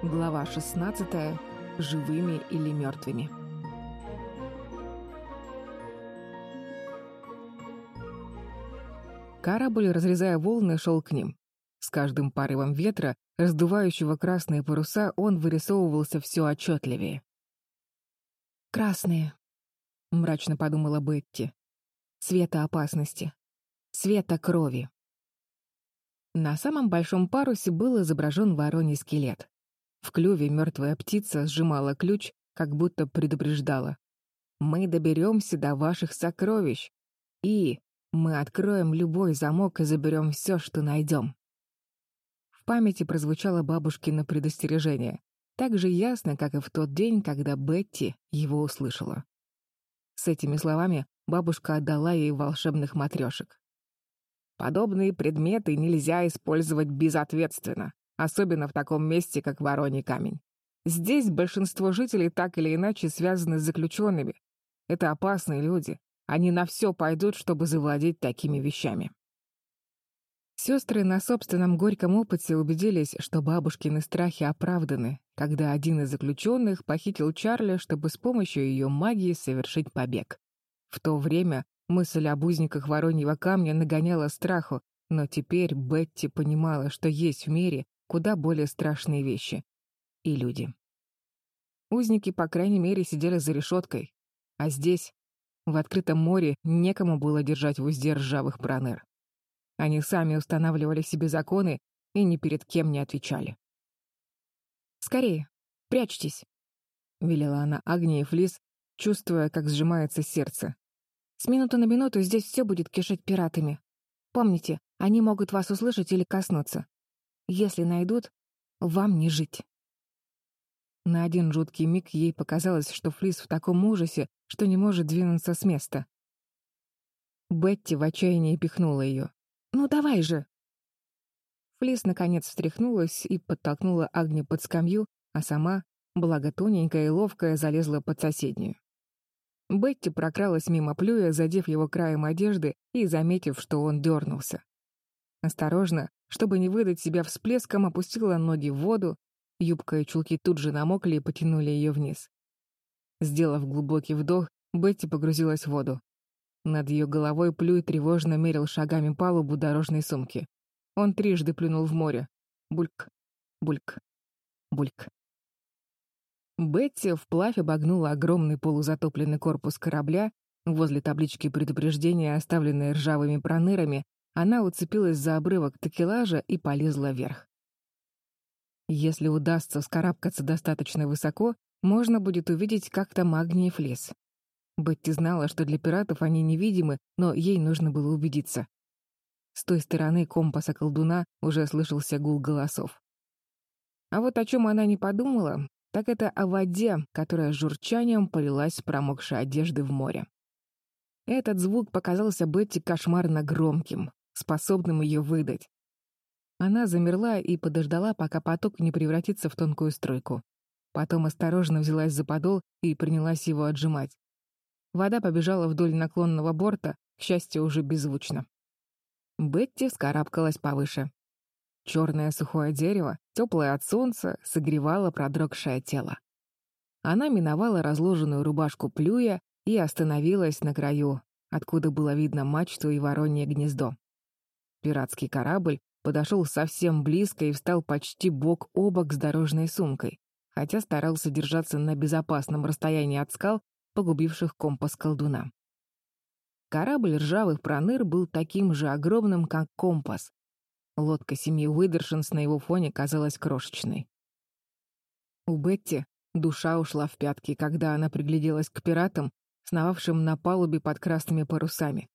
Глава 16. Живыми или мертвыми. Корабль, разрезая волны, шел к ним. С каждым порывом ветра, раздувающего красные паруса, он вырисовывался все отчетливее. «Красные», — мрачно подумала Бетти. «Цвета опасности. Цвета крови». На самом большом парусе был изображен вороний скелет. В клюве мертвая птица сжимала ключ, как будто предупреждала. «Мы доберемся до ваших сокровищ, и мы откроем любой замок и заберем все, что найдем». В памяти прозвучало бабушкино предостережение, так же ясно, как и в тот день, когда Бетти его услышала. С этими словами бабушка отдала ей волшебных матрешек. Подобные предметы нельзя использовать безответственно, особенно в таком месте, как Вороний камень. Здесь большинство жителей так или иначе связаны с заключенными. Это опасные люди. Они на все пойдут, чтобы завладеть такими вещами. Сестры на собственном горьком опыте убедились, что бабушкины страхи оправданы, когда один из заключенных похитил Чарли, чтобы с помощью ее магии совершить побег. В то время мысль об узниках Вороньего камня нагоняла страху, но теперь Бетти понимала, что есть в мире куда более страшные вещи. И люди. Узники, по крайней мере, сидели за решеткой, а здесь, в открытом море, некому было держать в узде ржавых проныр. Они сами устанавливали себе законы и ни перед кем не отвечали. «Скорее, прячьтесь», — велела она Агнии Флис, чувствуя, как сжимается сердце. «С минуты на минуту здесь все будет кишеть пиратами. Помните, они могут вас услышать или коснуться. Если найдут, вам не жить». На один жуткий миг ей показалось, что Флис в таком ужасе, что не может двинуться с места. Бетти в отчаянии пихнула ее. «Ну давай же!» Флис наконец встряхнулась и подтолкнула Агни под скамью, а сама, благо тоненькая и ловкая, залезла под соседнюю. Бетти прокралась мимо плюя, задев его краем одежды и заметив, что он дернулся. Осторожно, чтобы не выдать себя всплеском, опустила ноги в воду, юбка и чулки тут же намокли и потянули ее вниз. Сделав глубокий вдох, Бетти погрузилась в воду. Над ее головой Плюй тревожно мерил шагами палубу дорожной сумки. Он трижды плюнул в море. Бульк, бульк, бульк. Бетти вплавь обогнула огромный полузатопленный корпус корабля. Возле таблички предупреждения, оставленной ржавыми пронырами, она уцепилась за обрывок такелажа и полезла вверх. Если удастся вскарабкаться достаточно высоко, можно будет увидеть, как там Агниев лес. Бетти знала, что для пиратов они невидимы, но ей нужно было убедиться. С той стороны компаса колдуна уже слышался гул голосов. А вот о чем она не подумала, так это о воде, которая журчанием полилась с промокшей одежды в море. Этот звук показался Бетти кошмарно громким, способным ее выдать. Она замерла и подождала, пока поток не превратится в тонкую струйку. Потом осторожно взялась за подол и принялась его отжимать. Вода побежала вдоль наклонного борта, к счастью, уже беззвучно. Бетти вскарабкалась повыше. Черное сухое дерево, теплое от солнца, согревало продрогшее тело. Она миновала разложенную рубашку плюя и остановилась на краю, откуда было видно мачту и воронье гнездо. Пиратский корабль подошел совсем близко и встал почти бок о бок с дорожной сумкой, хотя старался держаться на безопасном расстоянии от скал погубивших компас колдуна. Корабль ржавых проныр был таким же огромным, как компас. Лодка семьи Уидершинс на его фоне казалась крошечной. У Бетти душа ушла в пятки, когда она пригляделась к пиратам, сновавшим на палубе под красными парусами.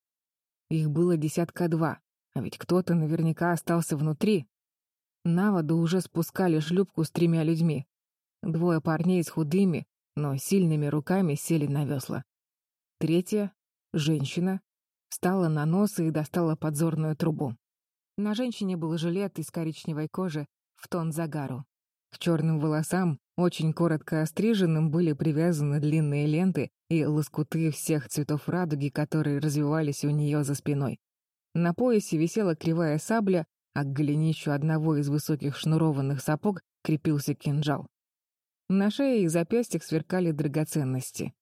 Их было десятка два, а ведь кто-то наверняка остался внутри. На воду уже спускали шлюпку с тремя людьми. Двое парней с худыми, но сильными руками сели на весла. Третья, женщина, встала на нос и достала подзорную трубу. На женщине был жилет из коричневой кожи в тон загару. К черным волосам, очень коротко остриженным, были привязаны длинные ленты и лоскуты всех цветов радуги, которые развивались у нее за спиной. На поясе висела кривая сабля, а к голенищу одного из высоких шнурованных сапог крепился кинжал. На шее и запястьях сверкали драгоценности.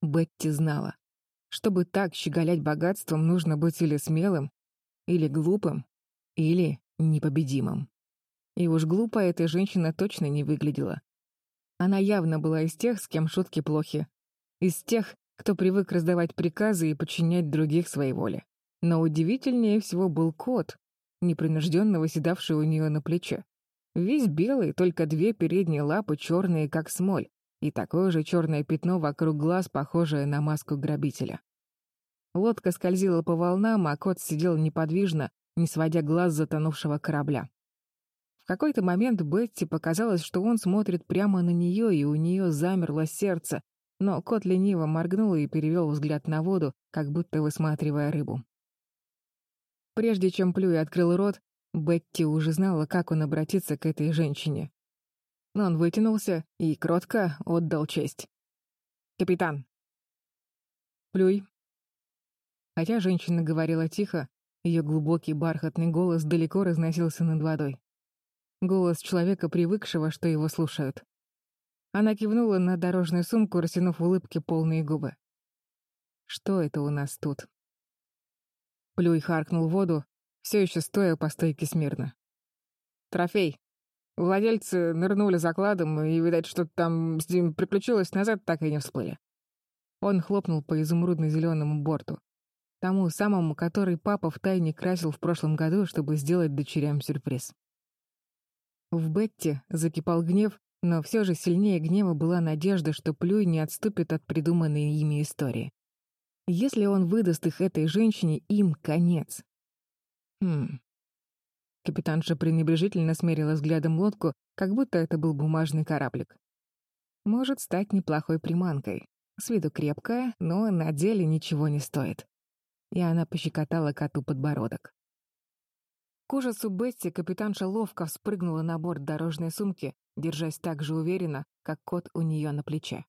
Бетти знала, чтобы так щеголять богатством, нужно быть или смелым, или глупым, или непобедимым. И уж глупо эта женщина точно не выглядела. Она явно была из тех, с кем шутки плохи. Из тех, кто привык раздавать приказы и подчинять других своей воле. Но удивительнее всего был кот, непринужденно выседавший у нее на плече. Весь белый, только две передние лапы черные, как смоль, и такое же черное пятно вокруг глаз, похожее на маску грабителя. Лодка скользила по волнам, а кот сидел неподвижно, не сводя глаз затонувшего корабля. В какой-то момент Бетти показалось, что он смотрит прямо на нее, и у нее замерло сердце, но кот лениво моргнул и перевел взгляд на воду, как будто высматривая рыбу. Прежде чем Плюй открыл рот, Бетти уже знала, как он обратиться к этой женщине. Но он вытянулся и кротко отдал честь. «Капитан!» «Плюй!» Хотя женщина говорила тихо, ее глубокий бархатный голос далеко разносился над водой. Голос человека, привыкшего, что его слушают. Она кивнула на дорожную сумку, растянув улыбки полные губы. «Что это у нас тут?» Плюй харкнул воду, все еще стоя по стойке смирно. «Трофей. Владельцы нырнули закладом, и, видать, что-то там с ним приключилось назад, так и не всплыли». Он хлопнул по изумрудно-зеленому борту. Тому самому, который папа втайне красил в прошлом году, чтобы сделать дочерям сюрприз. В Бетти закипал гнев, но все же сильнее гнева была надежда, что Плюй не отступит от придуманной ими истории. Если он выдаст их этой женщине, им конец. Хм. Капитанша пренебрежительно смерила взглядом лодку, как будто это был бумажный кораблик. Может стать неплохой приманкой. С виду крепкая, но на деле ничего не стоит. И она пощекотала коту подбородок. К ужасу Бетти капитанша ловко вспрыгнула на борт дорожной сумки, держась так же уверенно, как кот у нее на плече.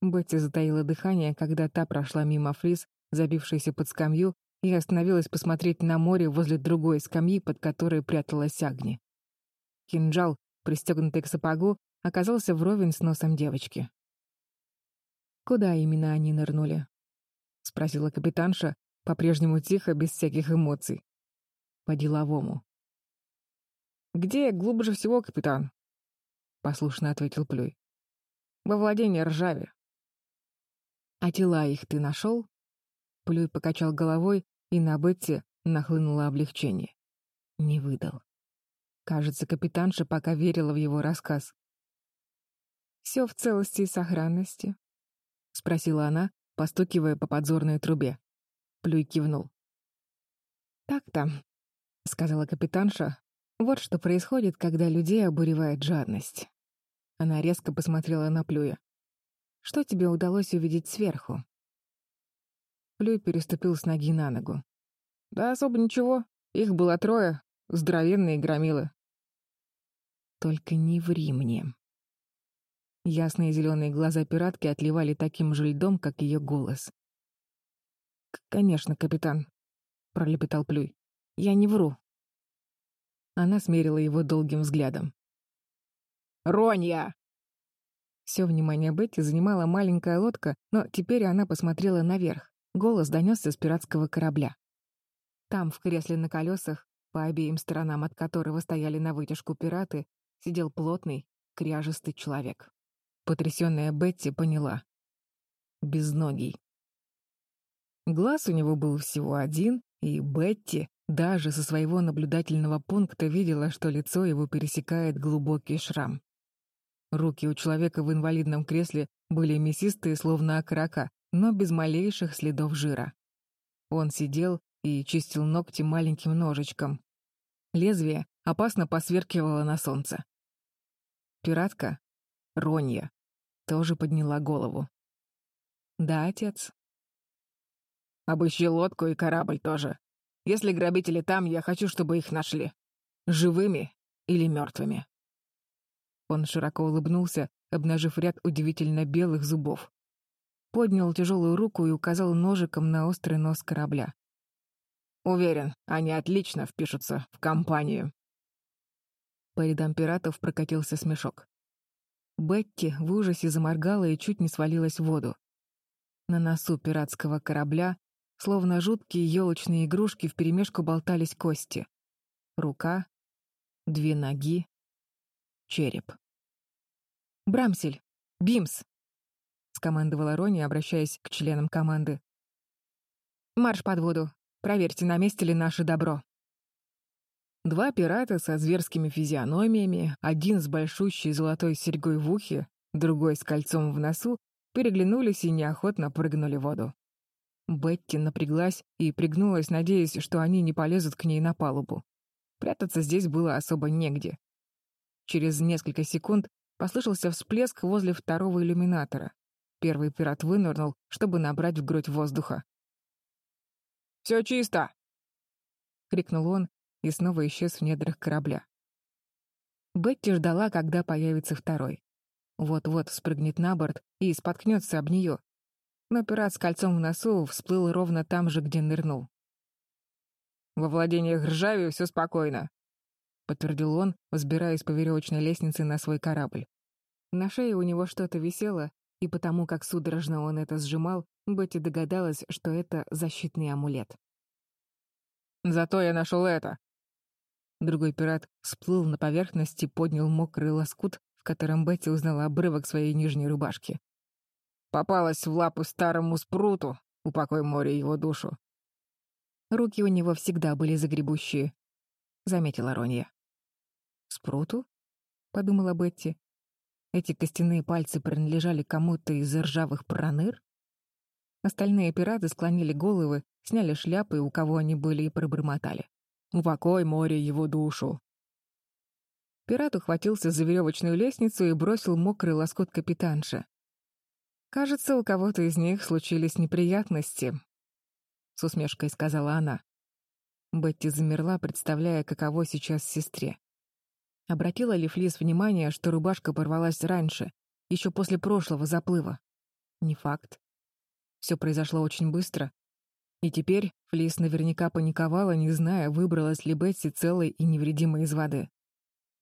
Бетти затаила дыхание, когда та прошла мимо Фриз, забившейся под скамью, и остановилась посмотреть на море возле другой скамьи, под которой пряталась Агни. Кинжал, пристегнутый к сапогу, оказался вровень с носом девочки. «Куда именно они нырнули?» — спросила капитанша, по-прежнему тихо, без всяких эмоций. По-деловому. «Где глубже всего, капитан?» — послушно ответил Плюй. «Во владении ржави». «А тела их ты нашел?» Плюй покачал головой, и на Бетти нахлынуло облегчение. Не выдал. Кажется, капитанша пока верила в его рассказ. «Все в целости и сохранности?» — спросила она, постукивая по подзорной трубе. Плюй кивнул. «Так-то», — сказала капитанша. «Вот что происходит, когда людей обуревает жадность». Она резко посмотрела на Плюя. «Что тебе удалось увидеть сверху?» Плюй переступил с ноги на ногу. «Да особо ничего. Их было трое. Здоровенные громилы». «Только не ври мне». Ясные зеленые глаза пиратки отливали таким же льдом, как ее голос. «Конечно, капитан», — пролепетал Плюй. «Я не вру». Она смерила его долгим взглядом. «Ронья!» Все внимание Бетти занимала маленькая лодка, но теперь она посмотрела наверх. Голос донесся с пиратского корабля. Там, в кресле на колесах, по обеим сторонам от которого стояли на вытяжку пираты, сидел плотный, кряжестый человек. Потрясённая Бетти поняла. Безногий. Глаз у него был всего один, и Бетти даже со своего наблюдательного пункта видела, что лицо его пересекает глубокий шрам. Руки у человека в инвалидном кресле были мясистые, словно окорока, но без малейших следов жира. Он сидел и чистил ногти маленьким ножичком. Лезвие опасно посверкивало на солнце. Пиратка, Ронья, тоже подняла голову. «Да, отец». «Обыщи лодку и корабль тоже. Если грабители там, я хочу, чтобы их нашли. Живыми или мертвыми». Он широко улыбнулся, обнажив ряд удивительно белых зубов поднял тяжелую руку и указал ножиком на острый нос корабля. «Уверен, они отлично впишутся в компанию». По рядам пиратов прокатился смешок. Бетти в ужасе заморгала и чуть не свалилась в воду. На носу пиратского корабля, словно жуткие елочные игрушки, вперемешку болтались кости. Рука, две ноги, череп. «Брамсель! Бимс!» — скомандовала Рони, обращаясь к членам команды. «Марш под воду! Проверьте, на месте ли наше добро!» Два пирата со зверскими физиономиями, один с большущей золотой серьгой в ухе, другой с кольцом в носу, переглянулись и неохотно прыгнули в воду. Бетти напряглась и пригнулась, надеясь, что они не полезут к ней на палубу. Прятаться здесь было особо негде. Через несколько секунд послышался всплеск возле второго иллюминатора. Первый пират вынырнул, чтобы набрать в грудь воздуха. «Все чисто!» — крикнул он, и снова исчез в недрах корабля. Бетти ждала, когда появится второй. Вот-вот спрыгнет на борт и споткнется об нее. Но пират с кольцом в носу всплыл ровно там же, где нырнул. «Во владениях Ржави все спокойно», — подтвердил он, взбираясь по веревочной лестнице на свой корабль. На шее у него что-то висело, и потому как судорожно он это сжимал, Бетти догадалась, что это защитный амулет. «Зато я нашел это», Другой пират всплыл на поверхность и поднял мокрый лоскут, в котором Бетти узнала обрывок своей нижней рубашки. «Попалась в лапы старому спруту, упокой море его душу». Руки у него всегда были загребущие, — заметила Ронья. «Спруту?» — подумала Бетти. Эти костяные пальцы принадлежали кому-то из ржавых проныр? Остальные пираты склонили головы, сняли шляпы, у кого они были, и пробормотали. Упокой море его душу. Пират ухватился за веревочную лестницу и бросил мокрый лоскут капитанша. «Кажется, у кого-то из них случились неприятности», — с усмешкой сказала она. Бетти замерла, представляя, каково сейчас сестре. Обратила ли Флис внимание, что рубашка порвалась раньше, еще после прошлого заплыва? Не факт. Все произошло очень быстро, и теперь Флис наверняка паниковала, не зная, выбралась ли Бетси целой и невредимой из воды.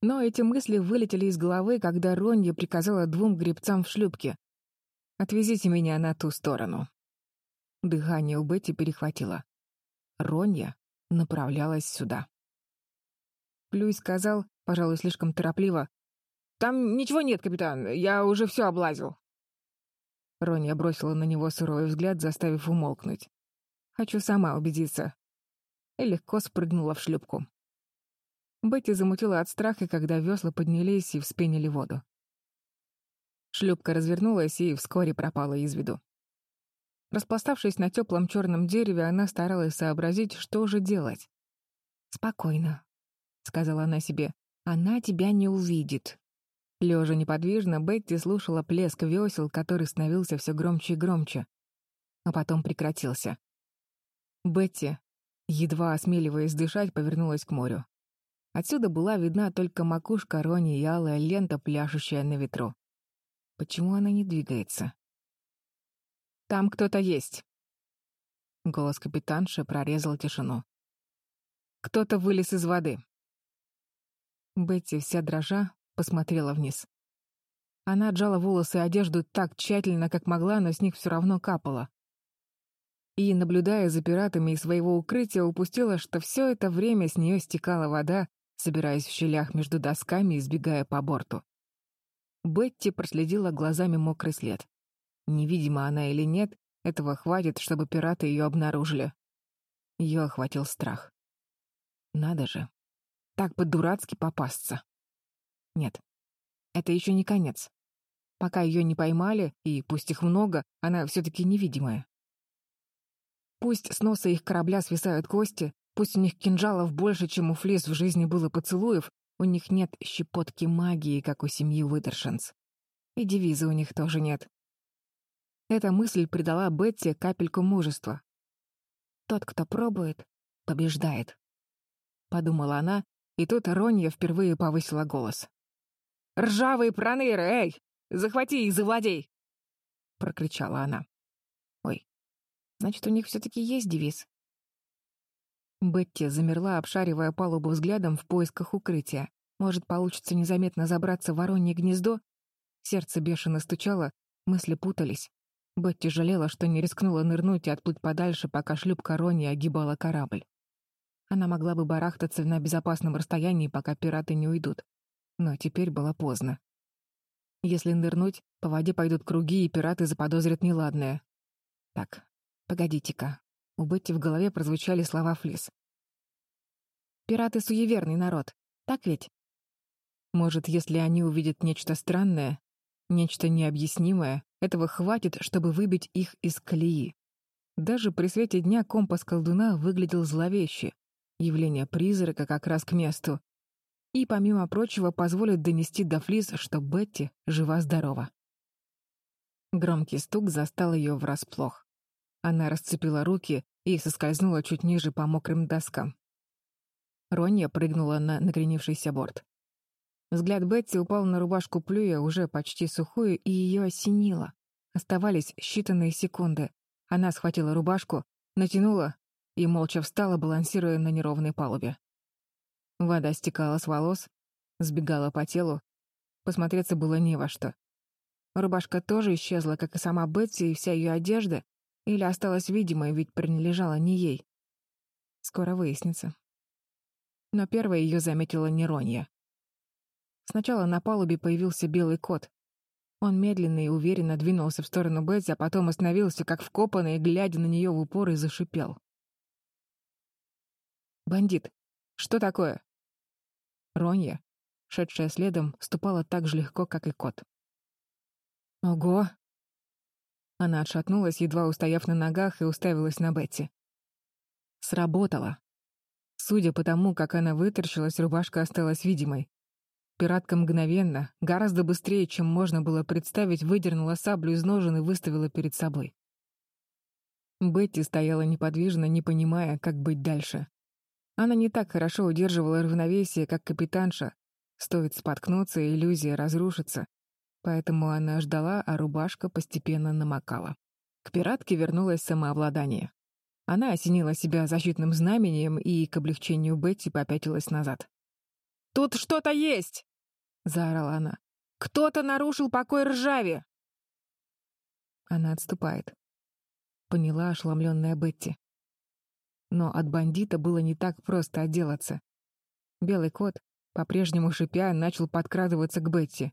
Но эти мысли вылетели из головы, когда Ронья приказала двум гребцам в шлюпке. «Отвезите меня на ту сторону». Дыхание у Бетти перехватило. Ронья направлялась сюда. Плюй сказал, пожалуй, слишком торопливо, «Там ничего нет, капитан, я уже все облазил». Ронья бросила на него суровый взгляд, заставив умолкнуть. Хочу сама убедиться». И легко спрыгнула в шлюпку. Бетти замутила от страха, когда весла поднялись и вспенили воду. Шлюпка развернулась и вскоре пропала из виду. Распластавшись на теплом черном дереве, она старалась сообразить, что же делать. «Спокойно», — сказала она себе, — «она тебя не увидит». Лежа неподвижно, Бетти слушала плеск весел, который становился все громче и громче, а потом прекратился. Бетти, едва осмеливаясь дышать, повернулась к морю. Отсюда была видна только макушка Рони и алая лента, пляшущая на ветру. Почему она не двигается? «Там кто-то есть!» Голос капитанши прорезал тишину. «Кто-то вылез из воды!» Бетти, вся дрожа, посмотрела вниз. Она отжала волосы и одежду так тщательно, как могла, но с них все равно капало и, наблюдая за пиратами из своего укрытия, упустила, что все это время с нее стекала вода, собираясь в щелях между досками и сбегая по борту. Бетти проследила глазами мокрый след. Невидима она или нет, этого хватит, чтобы пираты ее обнаружили. Ее охватил страх. Надо же. Так по-дурацки попасться. Нет, это еще не конец. Пока ее не поймали, и пусть их много, она все-таки невидимая. Пусть с носа их корабля свисают кости, пусть у них кинжалов больше, чем у Флис в жизни было поцелуев, у них нет щепотки магии, как у семьи Уитершенс. И девиза у них тоже нет. Эта мысль придала Бетти капельку мужества. «Тот, кто пробует, побеждает», — подумала она, и тут Ронья впервые повысила голос. «Ржавые проныры, эй! Захвати их, завладей!» — прокричала она. Значит, у них все-таки есть девиз. Бетти замерла, обшаривая палубу взглядом в поисках укрытия. Может, получится незаметно забраться в воронье гнездо? Сердце бешено стучало, мысли путались. Бетти жалела, что не рискнула нырнуть и отплыть подальше, пока шлюпка Ронни огибала корабль. Она могла бы барахтаться на безопасном расстоянии, пока пираты не уйдут. Но теперь было поздно. Если нырнуть, по воде пойдут круги, и пираты заподозрят неладное. Так, погодите-ка. У Бетти в голове прозвучали слова Флис. «Пираты — суеверный народ, так ведь?» Может, если они увидят нечто странное, нечто необъяснимое, этого хватит, чтобы выбить их из колеи. Даже при свете дня компас колдуна выглядел зловеще. Явление призрака как раз к месту. И, помимо прочего, позволит донести до Флис, что Бетти жива-здорова. Громкий стук застал ее врасплох. Она расцепила руки и соскользнула чуть ниже по мокрым доскам. Ронья прыгнула на накренившийся борт. Взгляд Бетти упал на рубашку Плюя, уже почти сухую, и ее осенило. Оставались считанные секунды. Она схватила рубашку, натянула и молча встала, балансируя на неровной палубе. Вода стекала с волос, сбегала по телу. Посмотреться было не во что. Рубашка тоже исчезла, как и сама Бетти и вся ее одежда, или осталась видимой, ведь принадлежала не ей. Скоро выяснится. Но первой ее заметила Неронья. Сначала на палубе появился белый кот. Он медленно и уверенно двинулся в сторону Бетти, а потом остановился, как вкопанный, глядя на нее в упор, и зашипел. «Бандит, что такое?» Ронья, шедшая следом, ступала так же легко, как и кот. «Ого!» Она отшатнулась, едва устояв на ногах, и уставилась на Бетти. Сработало. Судя по тому, как она выторщилась, рубашка осталась видимой. Пиратка мгновенно, гораздо быстрее, чем можно было представить, выдернула саблю из ножен и выставила перед собой. Бетти стояла неподвижно, не понимая, как быть дальше. Она не так хорошо удерживала равновесие, как капитанша. Стоит споткнуться, иллюзия разрушится. Поэтому она ждала, а рубашка постепенно намокала. К пиратке вернулось самообладание. Она осенила себя защитным знамением и, к облегчению Бетти, попятилась назад. «Тут что-то есть!» — заорала она. «Кто-то нарушил покой ржави!» Она отступает. Поняла ошеломленная Бетти. Но от бандита было не так просто отделаться. Белый кот, по-прежнему шипя, начал подкрадываться к Бетти.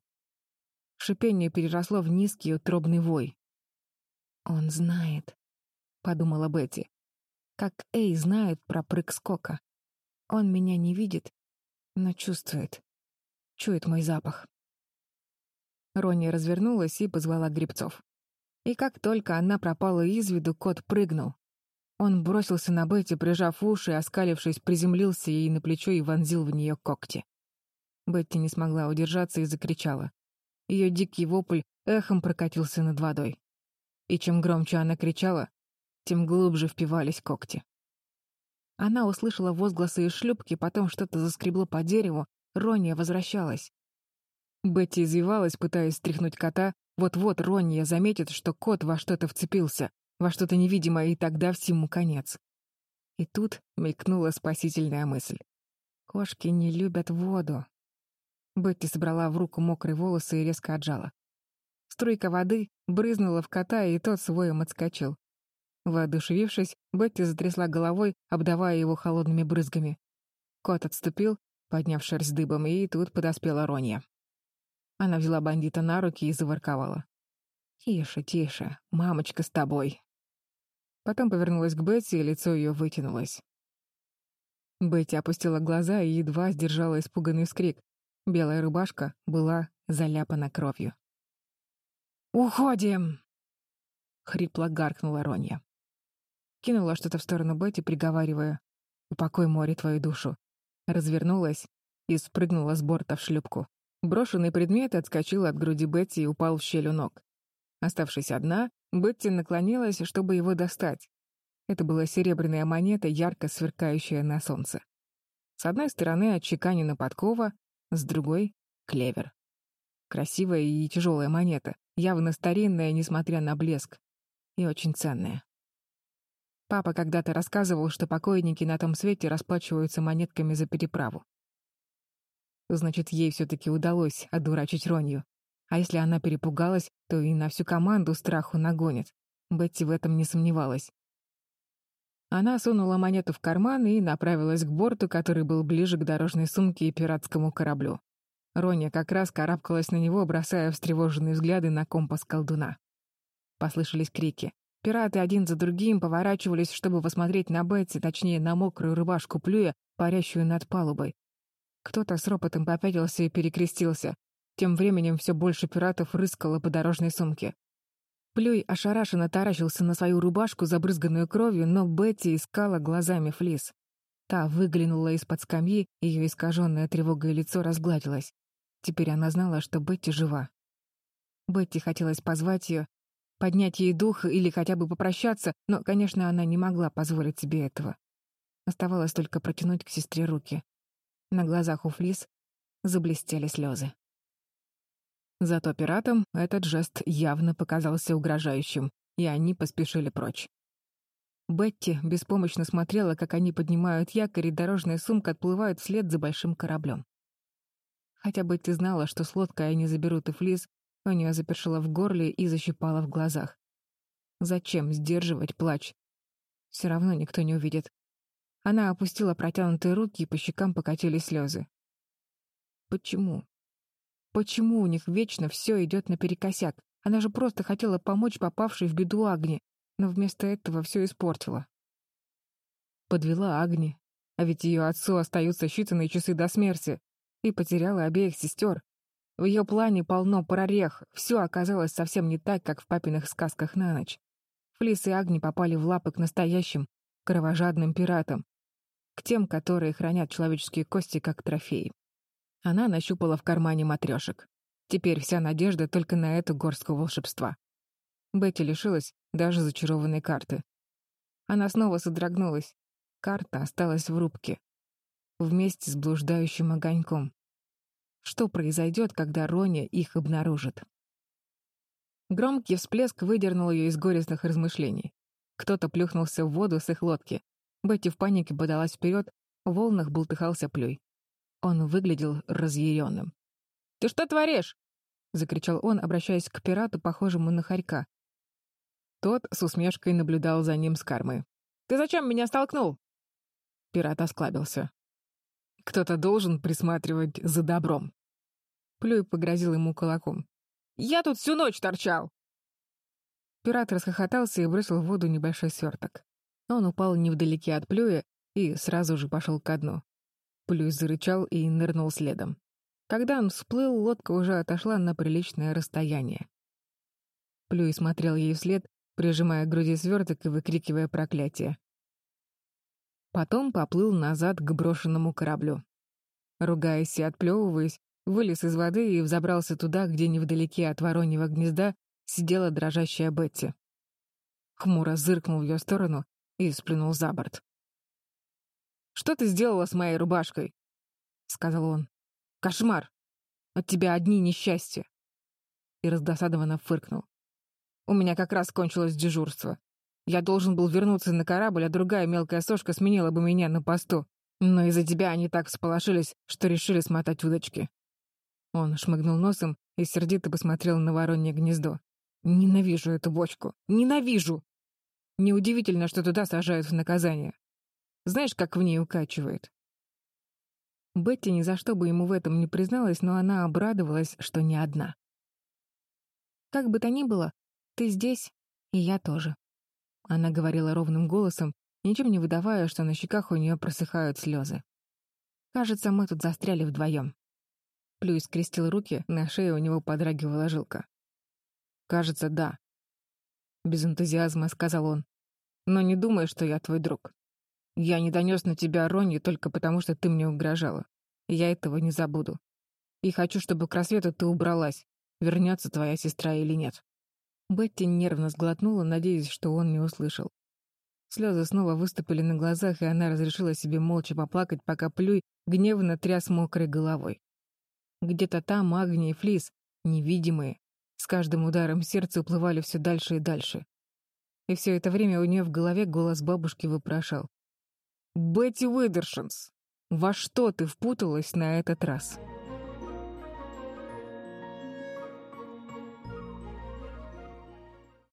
Шипение переросло в низкий утробный вой. «Он знает», — подумала Бетти. «Как Эй знает про прыг скока. Он меня не видит, но чувствует. Чует мой запах. Ронни развернулась и позвала грибцов. И как только она пропала из виду, кот прыгнул. Он бросился на Бетти, прижав уши, оскалившись, приземлился ей на плечо и вонзил в нее когти. Бетти не смогла удержаться и закричала. Ее дикий вопль эхом прокатился над водой. И чем громче она кричала, тем глубже впивались когти. Она услышала возгласы из шлюпки, потом что-то заскребло по дереву, Ронья возвращалась. Бетти извивалась, пытаясь стряхнуть кота. Вот-вот Ронья заметит, что кот во что-то вцепился, во что-то невидимое, и тогда всему конец. И тут мелькнула спасительная мысль. Кошки не любят воду. Бетти собрала в руку мокрые волосы и резко отжала. Струйка воды брызнула в кота, и тот своем отскочил. Воодушевившись, Бетти затрясла головой, обдавая его холодными брызгами. Кот отступил, подняв шерсть дыбом, и тут подоспела Ронья. Она взяла бандита на руки и заворковала. «Тише, тише, мамочка с тобой». Потом повернулась к Бетти, и лицо ее вытянулось. Бетти опустила глаза и едва сдержала испуганный вскрик. Белая рубашка была заляпана кровью. «Уходим!» — хрипло гаркнула Ронья. Кинула что-то в сторону Бетти, приговаривая «Упокой море твою душу». Развернулась и спрыгнула с борта в шлюпку. Брошенный предмет отскочил от груди Бетти и упал в щель у ног. Оставшись одна, Бетти наклонилась, чтобы его достать. Это была серебряная монета, ярко сверкающая на солнце. С одной стороны отчеканена подкова, с другой — клевер. Красивая и тяжелая монета, явно старинная, несмотря на блеск, и очень ценная. Папа когда-то рассказывал, что покойники на том свете расплачиваются монетками за переправу. Значит, ей все-таки удалось одурачить Ронью. А если она перепугалась, то и на всю команду страху нагонит. Бетти в этом не сомневалась. Она сунула монету в карман и направилась к борту, который был ближе к дорожной сумке и пиратскому кораблю. Роня как раз карабкалась на него, бросая встревоженные взгляды на компас колдуна. Послышались крики. Пираты один за другим поворачивались, чтобы посмотреть на Бетти, точнее, на мокрую рубашку Плюя, парящую над палубой. Кто-то с ропотом попятился и перекрестился. Тем временем все больше пиратов рыскало по дорожной сумке. Плюй ошарашенно таращился на свою рубашку, забрызганную кровью, но Бетти искала глазами флис. Та выглянула из-под скамьи, ее искаженное тревогой лицо разгладилось. Теперь она знала, что Бетти жива. Бетти хотелось позвать ее, поднять ей дух или хотя бы попрощаться, но, конечно, она не могла позволить себе этого. Оставалось только протянуть к сестре руки. На глазах у Флис заблестели слезы. Зато пиратам этот жест явно показался угрожающим, и они поспешили прочь. Бетти беспомощно смотрела, как они поднимают якорь, и дорожная сумка отплывает вслед за большим кораблем. Хотя Бетти знала, что с лодкой они заберут и Флис, у нее запершило в горле и защипало в глазах. Зачем сдерживать плач? Все равно никто не увидит. Она опустила протянутые руки, и по щекам покатились слезы. Почему? Почему у них вечно все идет наперекосяк? Она же просто хотела помочь попавшей в беду Агни, но вместо этого все испортила. Подвела Агни, а ведь ее отцу остаются считанные часы до смерти, и потеряла обеих сестер. В ее плане полно прорех, все оказалось совсем не так, как в папиных сказках на ночь. Флис и Агни попали в лапы к настоящим, кровожадным пиратам, к тем, которые хранят человеческие кости как трофеи. Она нащупала в кармане матрешек. Теперь вся надежда только на эту горстку волшебства. Бетти лишилась даже зачарованной карты. Она снова содрогнулась. Карта осталась в рубке. Вместе с блуждающим огоньком. Что произойдет, когда Роня их обнаружит? Громкий всплеск выдернул ее из горестных размышлений. Кто-то плюхнулся в воду с их лодки. Бетти в панике подалась вперед, в волнах бултыхался плюй. Он выглядел разъяренным. «Ты что творишь?» — закричал он, обращаясь к пирату, похожему на хорька. Тот с усмешкой наблюдал за ним с кормы. «Ты зачем меня столкнул?» Пират осклабился. Кто-то должен присматривать за добром. Плюй погрозил ему кулаком. «Я тут всю ночь торчал!» Пират расхохотался и бросил в воду небольшой сверток. Он упал невдалеке от Плюя и сразу же пошел ко дну. Плюй зарычал и нырнул следом. Когда он всплыл, лодка уже отошла на приличное расстояние. Плюй смотрел ей вслед, прижимая к груди сверток и выкрикивая проклятие. Потом поплыл назад к брошенному кораблю. Ругаясь и отплевываясь, вылез из воды и взобрался туда, где невдалеке от вороньего гнезда сидела дрожащая Бетти. Хмуро зыркнул в ее сторону и сплюнул за борт. «Что ты сделала с моей рубашкой?» — сказал он. «Кошмар! От тебя одни несчастья!» И раздосадованно фыркнул. «У меня как раз кончилось дежурство. Я должен был вернуться на корабль, а другая мелкая сошка сменила бы меня на посту. Но из-за тебя они так всполошились, что решили смотать удочки. Он шмыгнул носом и сердито посмотрел на воронье гнездо. «Ненавижу эту бочку! Ненавижу!» Неудивительно, что туда сажают в наказание. Знаешь, как в ней укачивает? Бетти ни за что бы ему в этом не призналась, но она обрадовалась, что не одна. «Как бы то ни было, ты здесь, и я тоже», она говорила ровным голосом, ничем не выдавая, что на щеках у нее просыхают слезы. «Кажется, мы тут застряли вдвоем». Плюй скрестил руки, на шее у него подрагивала жилка. «Кажется, да», — без энтузиазма сказал он. «Но не думай, что я твой друг. Я не донес на тебя Ронни только потому, что ты мне угрожала. Я этого не забуду. И хочу, чтобы к рассвету ты убралась, вернется твоя сестра или нет». Бетти нервно сглотнула, надеясь, что он не услышал. Слезы снова выступили на глазах, и она разрешила себе молча поплакать, пока Плюй гневно тряс мокрой головой. Где-то там Агния и Флис, невидимые, с каждым ударом сердца уплывали все дальше и дальше. И все это время у нее в голове голос бабушки вопрошал. «Бетти Уидершинс, во что ты впуталась на этот раз?»